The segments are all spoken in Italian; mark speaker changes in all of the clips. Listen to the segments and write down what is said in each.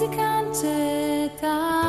Speaker 1: muzică încetat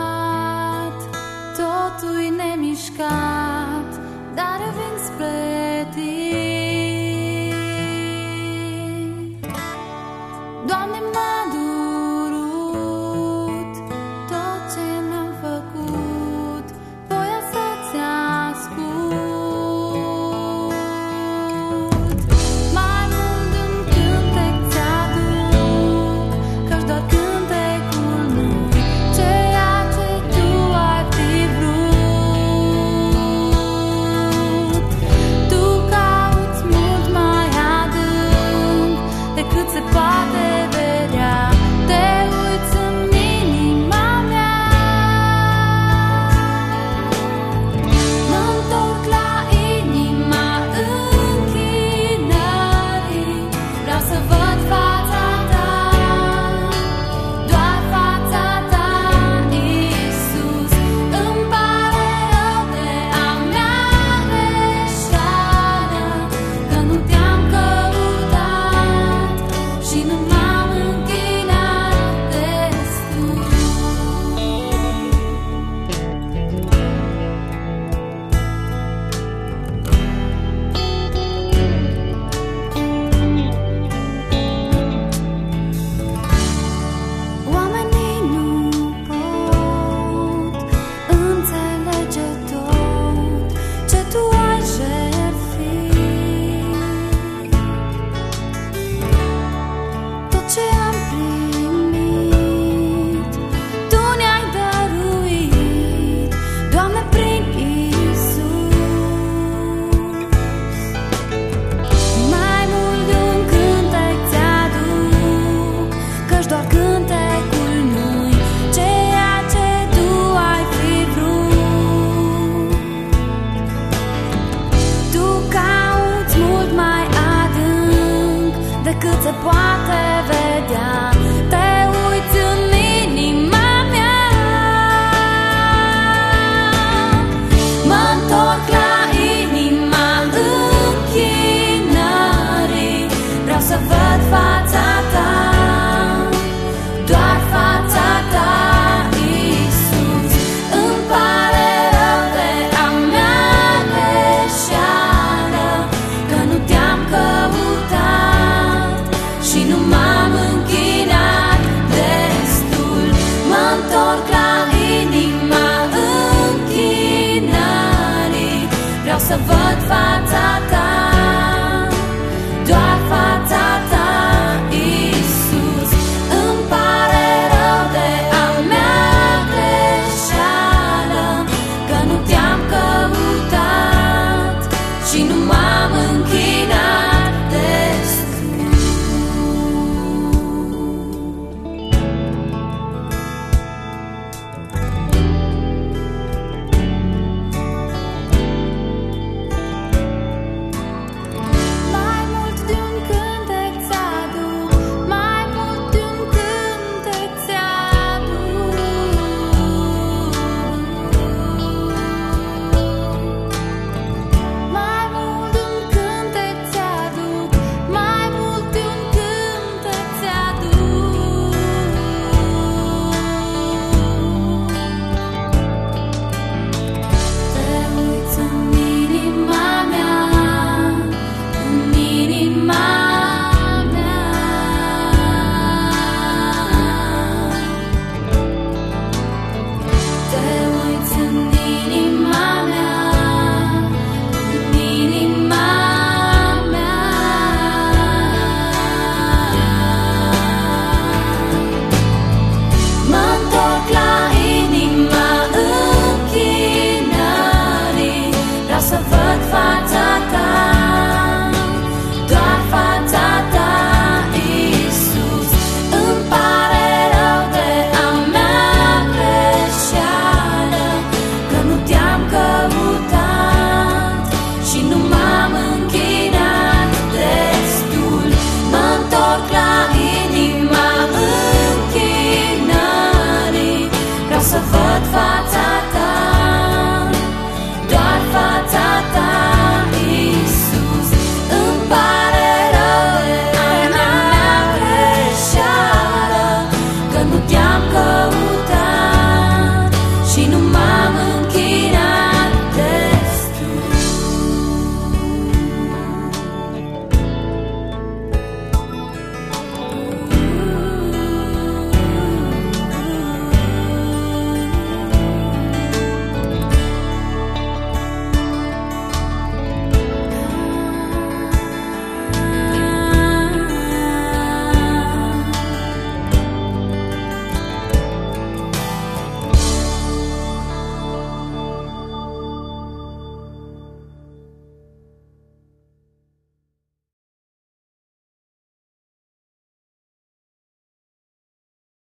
Speaker 1: Vater, Vater, Vater.